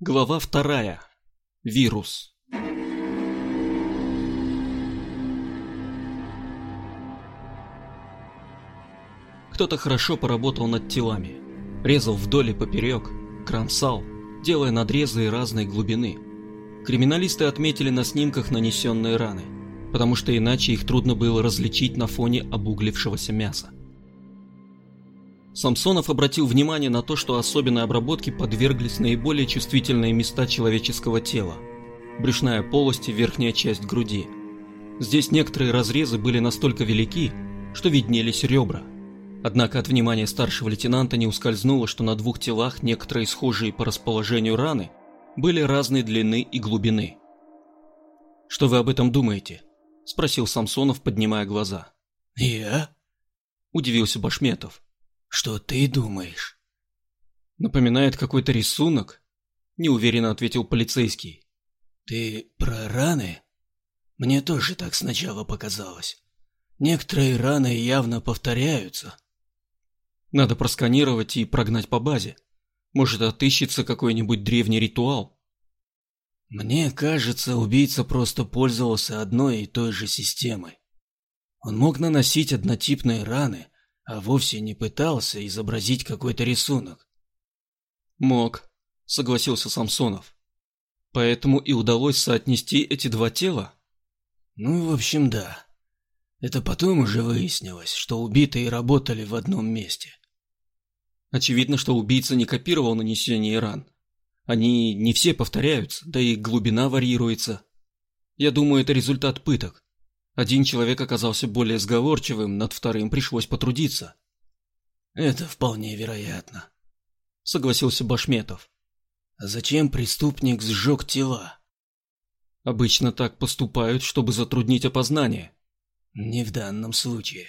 Глава вторая. Вирус. Кто-то хорошо поработал над телами. Резал вдоль и поперек, кромсал, делая надрезы разной глубины. Криминалисты отметили на снимках нанесенные раны, потому что иначе их трудно было различить на фоне обуглившегося мяса. Самсонов обратил внимание на то, что особенной обработке подверглись наиболее чувствительные места человеческого тела – брюшная полость и верхняя часть груди. Здесь некоторые разрезы были настолько велики, что виднелись ребра. Однако от внимания старшего лейтенанта не ускользнуло, что на двух телах некоторые схожие по расположению раны были разной длины и глубины. «Что вы об этом думаете?» – спросил Самсонов, поднимая глаза. «Я?» – удивился Башметов. Что ты думаешь? Напоминает какой-то рисунок, неуверенно ответил полицейский. Ты про раны? Мне тоже так сначала показалось. Некоторые раны явно повторяются. Надо просканировать и прогнать по базе. Может, отыщется какой-нибудь древний ритуал. Мне кажется, убийца просто пользовался одной и той же системой. Он мог наносить однотипные раны, а вовсе не пытался изобразить какой-то рисунок. Мог, согласился Самсонов. Поэтому и удалось соотнести эти два тела? Ну, в общем, да. Это потом уже выяснилось, что убитые работали в одном месте. Очевидно, что убийца не копировал нанесение ран. Они не все повторяются, да и глубина варьируется. Я думаю, это результат пыток. Один человек оказался более сговорчивым, над вторым пришлось потрудиться. «Это вполне вероятно», — согласился Башметов. «А зачем преступник сжег тела?» «Обычно так поступают, чтобы затруднить опознание». «Не в данном случае.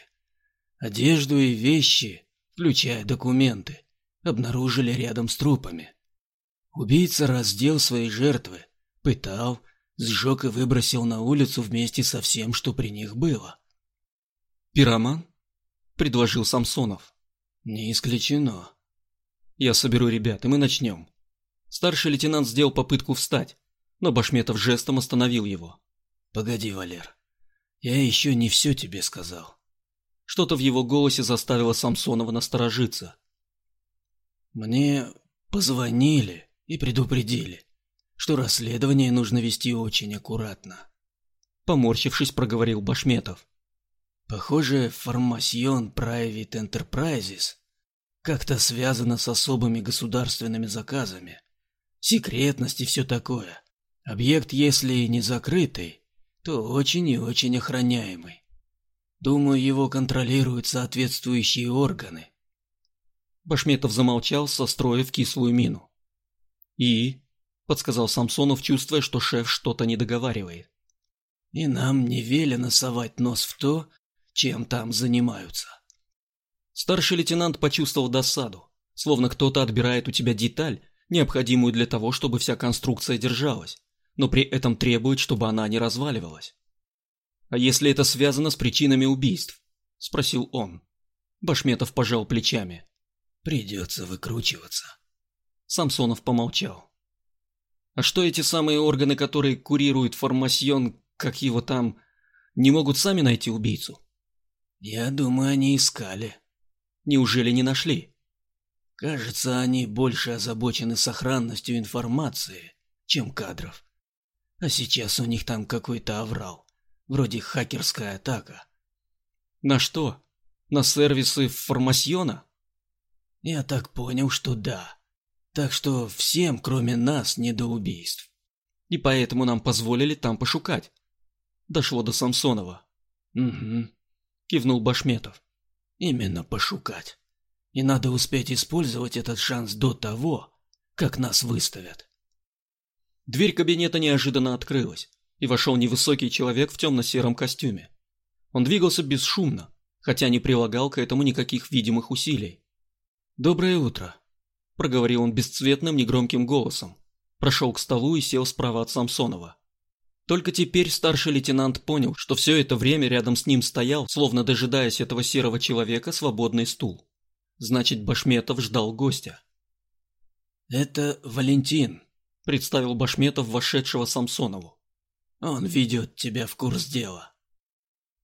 Одежду и вещи, включая документы, обнаружили рядом с трупами. Убийца раздел свои жертвы, пытал, сжег и выбросил на улицу вместе со всем, что при них было. «Пироман?» – предложил Самсонов. «Не исключено». «Я соберу ребят, и мы начнем». Старший лейтенант сделал попытку встать, но Башметов жестом остановил его. «Погоди, Валер, я еще не все тебе сказал». Что-то в его голосе заставило Самсонова насторожиться. «Мне позвонили и предупредили что расследование нужно вести очень аккуратно. Поморщившись, проговорил Башметов. Похоже, Formation Private Enterprises как-то связано с особыми государственными заказами. Секретность и все такое. Объект, если и не закрытый, то очень и очень охраняемый. Думаю, его контролируют соответствующие органы. Башметов замолчал, состроив кислую мину. «И?» Подсказал Самсонов, чувствуя, что шеф что-то не договаривает. И нам не велено совать нос в то, чем там занимаются. Старший лейтенант почувствовал досаду, словно кто-то отбирает у тебя деталь, необходимую для того, чтобы вся конструкция держалась, но при этом требует, чтобы она не разваливалась. «А если это связано с причинами убийств?» – спросил он. Башметов пожал плечами. «Придется выкручиваться». Самсонов помолчал. А что эти самые органы, которые курируют формасьон, как его там, не могут сами найти убийцу? Я думаю, они искали. Неужели не нашли? Кажется, они больше озабочены сохранностью информации, чем кадров. А сейчас у них там какой-то аврал, вроде хакерская атака. На что? На сервисы формасьона? Я так понял, что да. Так что всем, кроме нас, не до убийств. И поэтому нам позволили там пошукать. Дошло до Самсонова. Угу. Кивнул Башметов. Именно пошукать. И надо успеть использовать этот шанс до того, как нас выставят. Дверь кабинета неожиданно открылась, и вошел невысокий человек в темно-сером костюме. Он двигался бесшумно, хотя не прилагал к этому никаких видимых усилий. «Доброе утро», проговорил он бесцветным негромким голосом. Прошел к столу и сел справа от Самсонова. Только теперь старший лейтенант понял, что все это время рядом с ним стоял, словно дожидаясь этого серого человека, свободный стул. Значит, Башметов ждал гостя. «Это Валентин», представил Башметов вошедшего Самсонову. «Он ведет тебя в курс дела».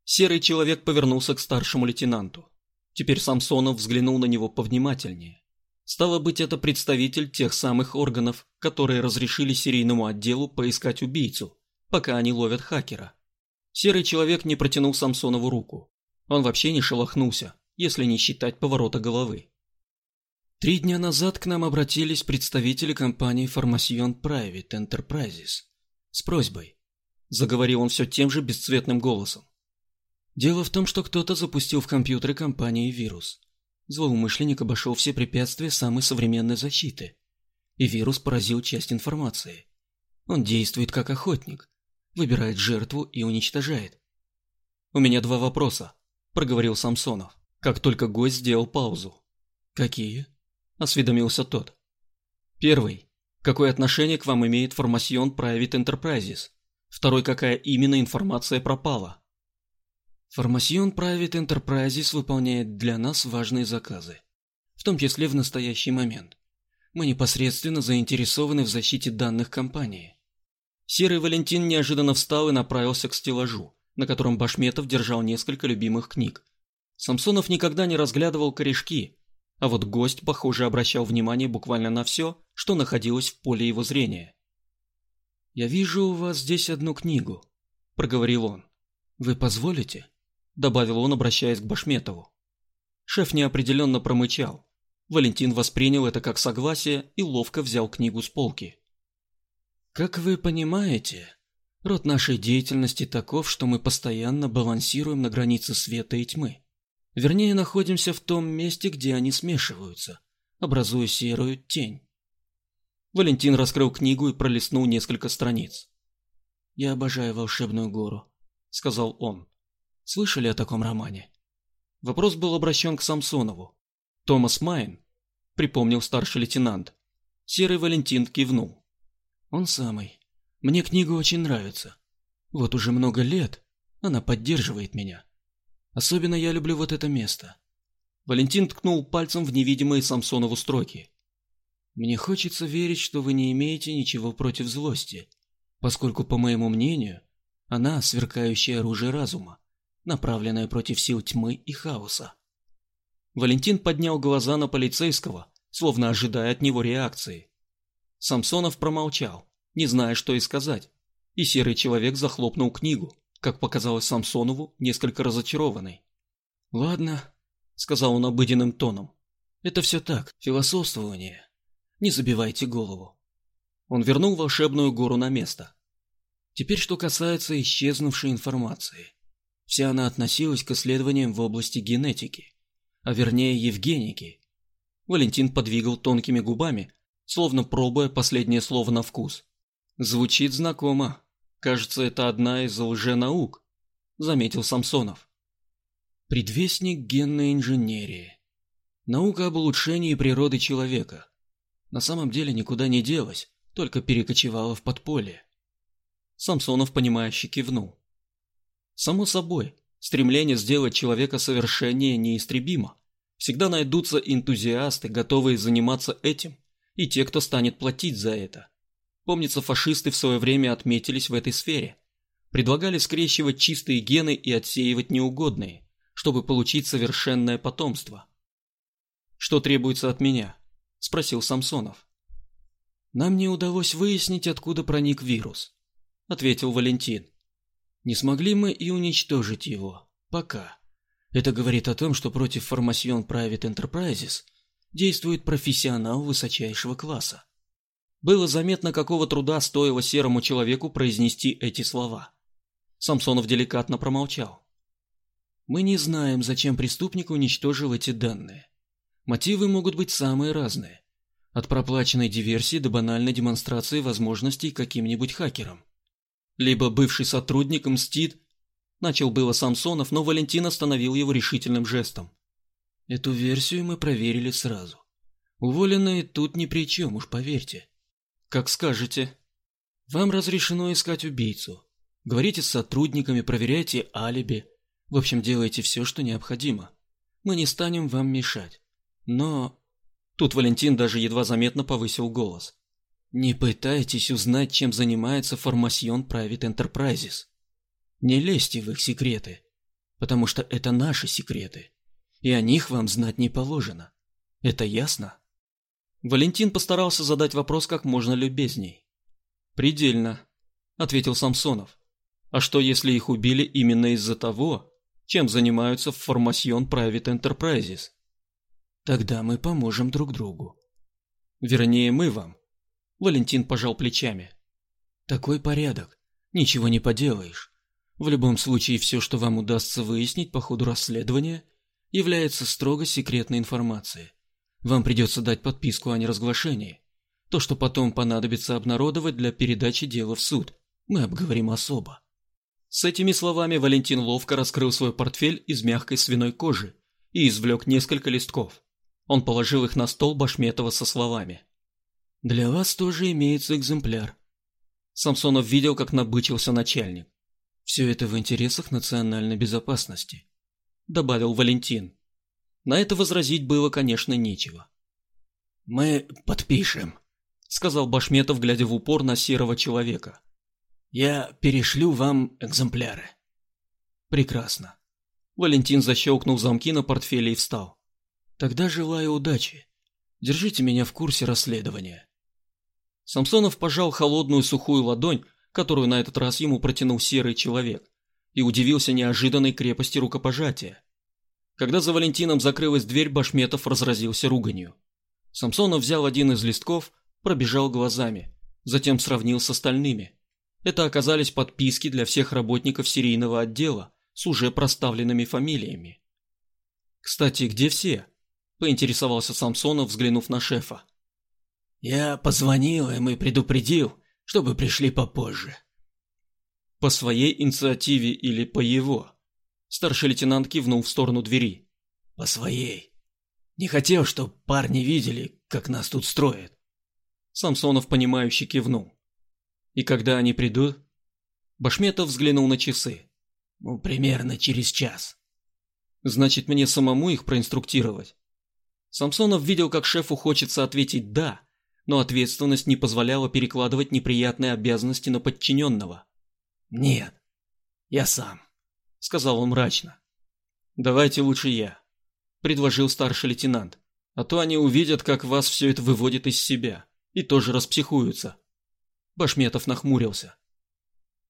Серый человек повернулся к старшему лейтенанту. Теперь Самсонов взглянул на него повнимательнее. Стало быть, это представитель тех самых органов, которые разрешили серийному отделу поискать убийцу, пока они ловят хакера. Серый человек не протянул Самсонову руку. Он вообще не шелохнулся, если не считать поворота головы. Три дня назад к нам обратились представители компании Formation Private Enterprises с просьбой. Заговорил он все тем же бесцветным голосом. Дело в том, что кто-то запустил в компьютеры компании вирус. Злоумышленник обошел все препятствия самой современной защиты. И вирус поразил часть информации. Он действует как охотник, выбирает жертву и уничтожает. «У меня два вопроса», – проговорил Самсонов, как только гость сделал паузу. «Какие?» – осведомился тот. «Первый. Какое отношение к вам имеет Formation Private Enterprises? Второй, какая именно информация пропала?» Formation Private Enterprises выполняет для нас важные заказы, в том числе в настоящий момент. Мы непосредственно заинтересованы в защите данных компании. Серый Валентин неожиданно встал и направился к стеллажу, на котором Башметов держал несколько любимых книг. Самсонов никогда не разглядывал корешки, а вот гость, похоже, обращал внимание буквально на все, что находилось в поле его зрения. «Я вижу у вас здесь одну книгу», – проговорил он. «Вы позволите?» Добавил он, обращаясь к Башметову. Шеф неопределенно промычал. Валентин воспринял это как согласие и ловко взял книгу с полки. Как вы понимаете, род нашей деятельности таков, что мы постоянно балансируем на границе света и тьмы. Вернее, находимся в том месте, где они смешиваются, образуя серую тень. Валентин раскрыл книгу и пролистнул несколько страниц. «Я обожаю волшебную гору», — сказал он. Слышали о таком романе? Вопрос был обращен к Самсонову. Томас Майн, припомнил старший лейтенант. Серый Валентин кивнул. Он самый. Мне книга очень нравится. Вот уже много лет она поддерживает меня. Особенно я люблю вот это место. Валентин ткнул пальцем в невидимые Самсонову строки. Мне хочется верить, что вы не имеете ничего против злости, поскольку, по моему мнению, она сверкающее оружие разума направленная против сил тьмы и хаоса. Валентин поднял глаза на полицейского, словно ожидая от него реакции. Самсонов промолчал, не зная, что и сказать, и серый человек захлопнул книгу, как показалось Самсонову, несколько разочарованный. «Ладно», — сказал он обыденным тоном, — «это все так, философствование. Не забивайте голову». Он вернул волшебную гору на место. Теперь что касается исчезнувшей информации. Вся она относилась к исследованиям в области генетики, а вернее Евгеники. Валентин подвигал тонкими губами, словно пробуя последнее слово на вкус. Звучит знакомо. Кажется, это одна из лженаук, заметил Самсонов. Предвестник генной инженерии. Наука об улучшении природы человека. На самом деле никуда не делась, только перекочевала в подполье. Самсонов, понимающе кивнул. Само собой, стремление сделать человека совершеннее неистребимо. Всегда найдутся энтузиасты, готовые заниматься этим, и те, кто станет платить за это. Помнится, фашисты в свое время отметились в этой сфере. Предлагали скрещивать чистые гены и отсеивать неугодные, чтобы получить совершенное потомство. «Что требуется от меня?» – спросил Самсонов. «Нам не удалось выяснить, откуда проник вирус», – ответил Валентин. Не смогли мы и уничтожить его. Пока. Это говорит о том, что против Formation Private Enterprises действует профессионал высочайшего класса. Было заметно, какого труда стоило серому человеку произнести эти слова. Самсонов деликатно промолчал. Мы не знаем, зачем преступник уничтожил эти данные. Мотивы могут быть самые разные. От проплаченной диверсии до банальной демонстрации возможностей каким-нибудь хакером. Либо бывший сотрудник мстит. Начал было Самсонов, но Валентин остановил его решительным жестом. Эту версию мы проверили сразу. Уволенные тут ни при чем, уж поверьте. Как скажете. Вам разрешено искать убийцу. Говорите с сотрудниками, проверяйте алиби. В общем, делайте все, что необходимо. Мы не станем вам мешать. Но... Тут Валентин даже едва заметно повысил голос. Не пытайтесь узнать, чем занимается Formation Private Enterprises. Не лезьте в их секреты, потому что это наши секреты, и о них вам знать не положено. Это ясно? Валентин постарался задать вопрос как можно любезней. «Предельно», — ответил Самсонов. «А что, если их убили именно из-за того, чем занимаются в Formation Private Enterprises?» «Тогда мы поможем друг другу». «Вернее, мы вам», — Валентин пожал плечами. «Такой порядок. Ничего не поделаешь. В любом случае, все, что вам удастся выяснить по ходу расследования, является строго секретной информацией. Вам придется дать подписку о неразглашении. То, что потом понадобится обнародовать для передачи дела в суд, мы обговорим особо. С этими словами Валентин ловко раскрыл свой портфель из мягкой свиной кожи и извлек несколько листков. Он положил их на стол Башметова со словами. «Для вас тоже имеется экземпляр». Самсонов видел, как набычился начальник. «Все это в интересах национальной безопасности», – добавил Валентин. На это возразить было, конечно, нечего. «Мы подпишем», — сказал Башметов, глядя в упор на серого человека. «Я перешлю вам экземпляры». «Прекрасно». Валентин защелкнул замки на портфеле и встал. «Тогда желаю удачи. Держите меня в курсе расследования». Самсонов пожал холодную сухую ладонь, которую на этот раз ему протянул серый человек, и удивился неожиданной крепости рукопожатия. Когда за Валентином закрылась дверь, Башметов разразился руганью. Самсонов взял один из листков, пробежал глазами, затем сравнил с остальными. Это оказались подписки для всех работников серийного отдела с уже проставленными фамилиями. «Кстати, где все?» – поинтересовался Самсонов, взглянув на шефа. «Я позвонил им и предупредил, чтобы пришли попозже». «По своей инициативе или по его?» Старший лейтенант кивнул в сторону двери. «По своей. Не хотел, чтоб парни видели, как нас тут строят». Самсонов, понимающе кивнул. «И когда они придут?» Башметов взглянул на часы. «Ну, примерно через час». «Значит, мне самому их проинструктировать?» Самсонов видел, как шефу хочется ответить «да», но ответственность не позволяла перекладывать неприятные обязанности на подчиненного. «Нет, я сам» сказал он мрачно. «Давайте лучше я», – предложил старший лейтенант. «А то они увидят, как вас все это выводит из себя, и тоже распсихуются». Башметов нахмурился.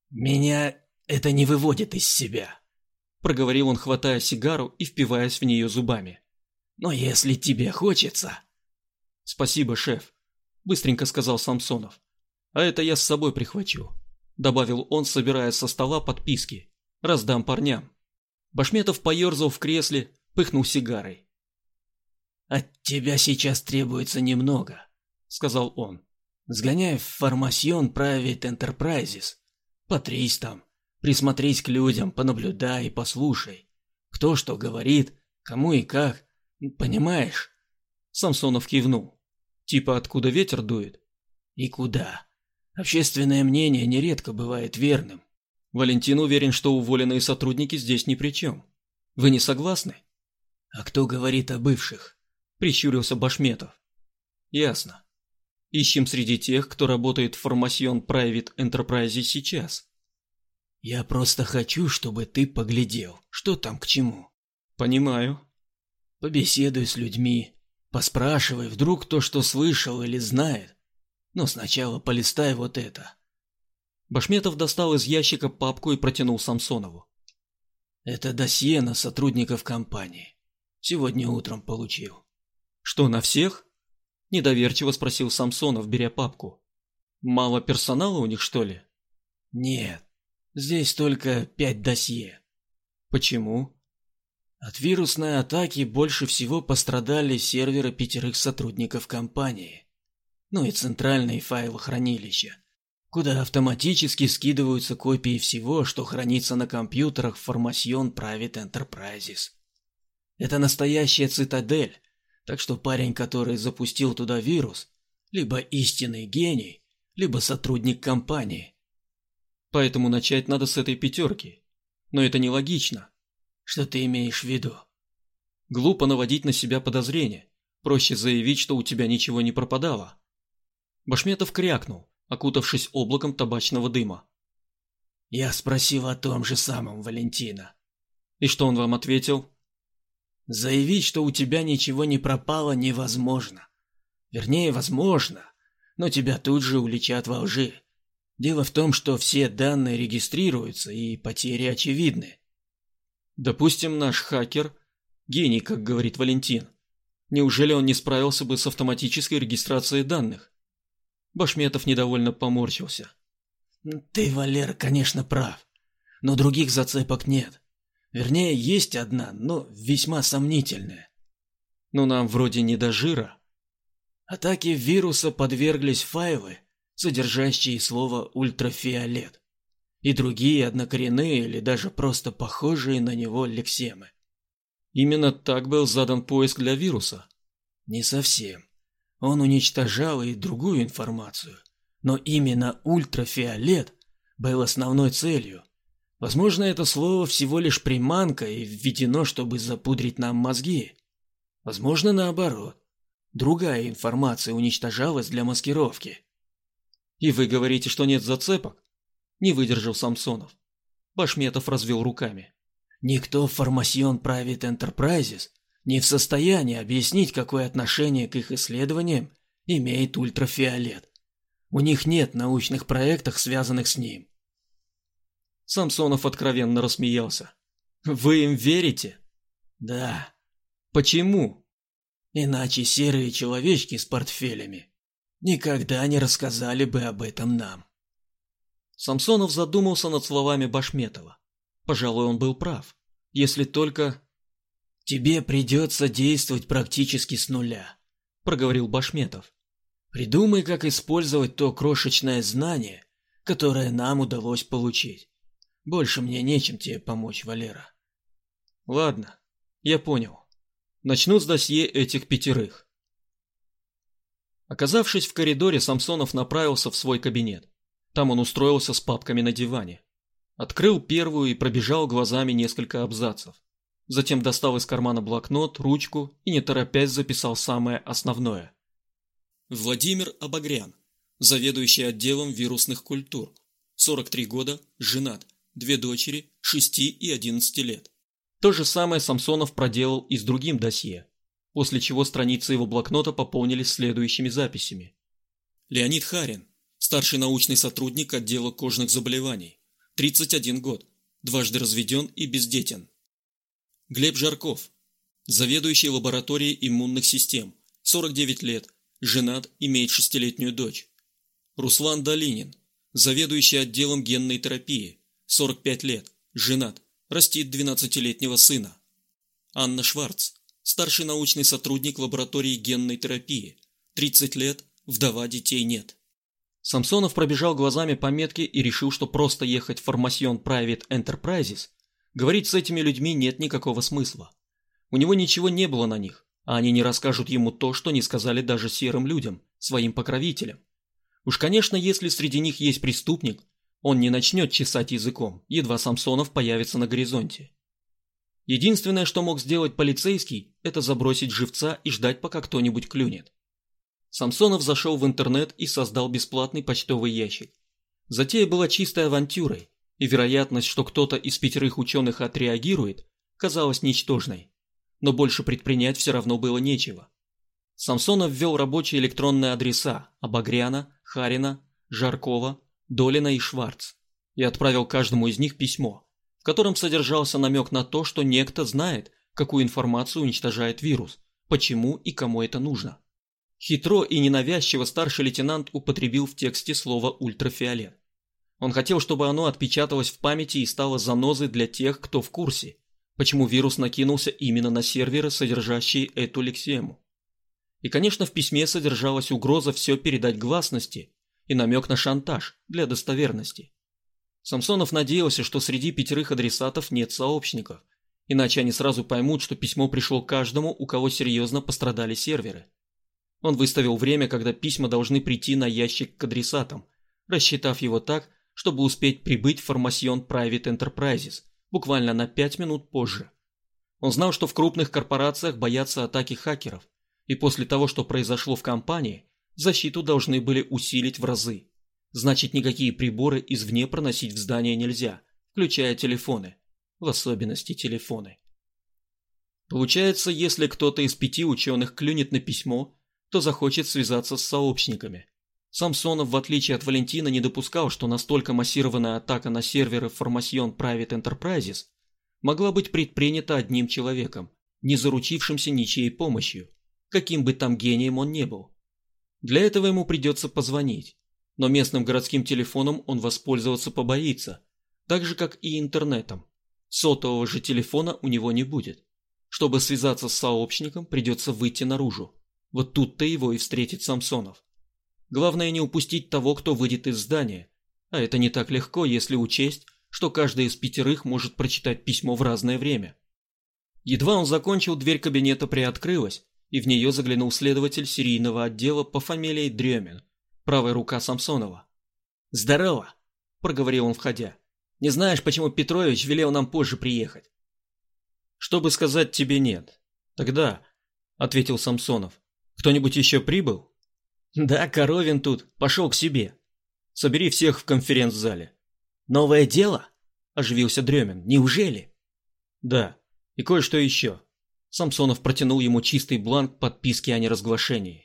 «Меня это не выводит из себя», – проговорил он, хватая сигару и впиваясь в нее зубами. «Но если тебе хочется...» «Спасибо, шеф», – быстренько сказал Самсонов. «А это я с собой прихвачу», – добавил он, собирая со стола подписки Раздам парням. Башметов поерзал в кресле, пыхнул сигарой. «От тебя сейчас требуется немного», — сказал он. «Сгоняй в Formation Private Enterprises. Потрись там, присмотрись к людям, понаблюдай и послушай. Кто что говорит, кому и как. Понимаешь?» Самсонов кивнул. «Типа откуда ветер дует?» «И куда? Общественное мнение нередко бывает верным. Валентин уверен, что уволенные сотрудники здесь ни при чем. Вы не согласны? А кто говорит о бывших? Прищурился Башметов. Ясно. Ищем среди тех, кто работает в Formation Private Enterprise сейчас. Я просто хочу, чтобы ты поглядел, что там к чему. Понимаю. Побеседуй с людьми, поспрашивай, вдруг кто что слышал или знает. Но сначала полистай вот это. Башметов достал из ящика папку и протянул Самсонову. «Это досье на сотрудников компании. Сегодня утром получил». «Что, на всех?» – недоверчиво спросил Самсонов, беря папку. «Мало персонала у них, что ли?» «Нет, здесь только пять досье». «Почему?» От вирусной атаки больше всего пострадали серверы пятерых сотрудников компании. Ну и центральные файлохранилища куда автоматически скидываются копии всего, что хранится на компьютерах Formation Private Enterprises. Это настоящая цитадель, так что парень, который запустил туда вирус, либо истинный гений, либо сотрудник компании. Поэтому начать надо с этой пятерки. Но это нелогично. Что ты имеешь в виду? Глупо наводить на себя подозрения. Проще заявить, что у тебя ничего не пропадало. Башметов крякнул, окутавшись облаком табачного дыма. Я спросил о том же самом Валентина. И что он вам ответил? Заявить, что у тебя ничего не пропало, невозможно. Вернее, возможно, но тебя тут же уличат во лжи. Дело в том, что все данные регистрируются, и потери очевидны. Допустим, наш хакер – гений, как говорит Валентин. Неужели он не справился бы с автоматической регистрацией данных? Башметов недовольно поморщился. Ты, Валер, конечно, прав. Но других зацепок нет. Вернее, есть одна, но весьма сомнительная. Но нам вроде не до жира. Атаке вируса подверглись файлы, содержащие слово «ультрафиолет» и другие однокоренные или даже просто похожие на него лексемы. Именно так был задан поиск для вируса? Не совсем. Он уничтожал и другую информацию, но именно ультрафиолет был основной целью. Возможно, это слово всего лишь приманка и введено, чтобы запудрить нам мозги. Возможно, наоборот. Другая информация уничтожалась для маскировки. И вы говорите, что нет зацепок? Не выдержал Самсонов. Башметов развел руками. Никто в Formation Private Enterprises не в состоянии объяснить, какое отношение к их исследованиям имеет ультрафиолет. У них нет научных проектов, связанных с ним. Самсонов откровенно рассмеялся. Вы им верите? Да. Почему? Иначе серые человечки с портфелями никогда не рассказали бы об этом нам. Самсонов задумался над словами Башметова. Пожалуй, он был прав. Если только... «Тебе придется действовать практически с нуля», – проговорил Башметов. «Придумай, как использовать то крошечное знание, которое нам удалось получить. Больше мне нечем тебе помочь, Валера». «Ладно, я понял. Начну с досье этих пятерых». Оказавшись в коридоре, Самсонов направился в свой кабинет. Там он устроился с папками на диване. Открыл первую и пробежал глазами несколько абзацев. Затем достал из кармана блокнот, ручку и не торопясь записал самое основное. Владимир Обогрян, заведующий отделом вирусных культур. 43 года, женат, две дочери, 6 и 11 лет. То же самое Самсонов проделал и с другим досье, после чего страницы его блокнота пополнились следующими записями. Леонид Харин, старший научный сотрудник отдела кожных заболеваний, 31 год, дважды разведен и бездетен. Глеб Жарков, заведующий лабораторией иммунных систем, 49 лет, женат, имеет шестилетнюю дочь. Руслан Долинин, заведующий отделом генной терапии, 45 лет, женат, растит 12-летнего сына. Анна Шварц, старший научный сотрудник лаборатории генной терапии, 30 лет, вдова детей нет. Самсонов пробежал глазами пометки и решил, что просто ехать в Formation Private Enterprises, говорить с этими людьми нет никакого смысла. У него ничего не было на них, а они не расскажут ему то, что не сказали даже серым людям, своим покровителям. Уж, конечно, если среди них есть преступник, он не начнет чесать языком, едва Самсонов появится на горизонте. Единственное, что мог сделать полицейский, это забросить живца и ждать, пока кто-нибудь клюнет. Самсонов зашел в интернет и создал бесплатный почтовый ящик. Затея была чистой авантюрой, и вероятность, что кто-то из пятерых ученых отреагирует, казалась ничтожной. Но больше предпринять все равно было нечего. Самсонов ввел рабочие электронные адреса Абагряна, Харина, Жаркова, Долина и Шварц и отправил каждому из них письмо, в котором содержался намек на то, что некто знает, какую информацию уничтожает вирус, почему и кому это нужно. Хитро и ненавязчиво старший лейтенант употребил в тексте слово «ультрафиолет». Он хотел, чтобы оно отпечаталось в памяти и стало занозой для тех, кто в курсе, почему вирус накинулся именно на серверы, содержащие эту лексему. И, конечно, в письме содержалась угроза все передать гласности и намек на шантаж для достоверности. Самсонов надеялся, что среди пятерых адресатов нет сообщников, иначе они сразу поймут, что письмо пришло каждому, у кого серьезно пострадали серверы. Он выставил время, когда письма должны прийти на ящик к адресатам, рассчитав его так, чтобы успеть прибыть в Formation Private Enterprises буквально на 5 минут позже. Он знал, что в крупных корпорациях боятся атаки хакеров, и после того, что произошло в компании, защиту должны были усилить в разы. Значит, никакие приборы извне проносить в здание нельзя, включая телефоны, в особенности телефоны. Получается, если кто-то из пяти ученых клюнет на письмо, то захочет связаться с сообщниками. Самсонов, в отличие от Валентина, не допускал, что настолько массированная атака на серверы Formation Private Enterprises могла быть предпринята одним человеком, не заручившимся ничьей помощью, каким бы там гением он не был. Для этого ему придется позвонить, но местным городским телефоном он воспользоваться побоится, так же, как и интернетом. Сотового же телефона у него не будет. Чтобы связаться с сообщником, придется выйти наружу. Вот тут-то его и встретит Самсонов. Главное не упустить того, кто выйдет из здания. А это не так легко, если учесть, что каждый из пятерых может прочитать письмо в разное время. Едва он закончил, дверь кабинета приоткрылась, и в нее заглянул следователь серийного отдела по фамилии Дремин, правая рука Самсонова. «Здорово!» – проговорил он, входя. «Не знаешь, почему Петрович велел нам позже приехать?» «Чтобы сказать тебе нет. Тогда», – ответил Самсонов. «Кто-нибудь еще прибыл?» «Да, Коровин тут. Пошел к себе. Собери всех в конференц-зале. «Новое дело?» – оживился Дремин. «Неужели?» «Да. И кое-что еще». Самсонов протянул ему чистый бланк подписки о неразглашении.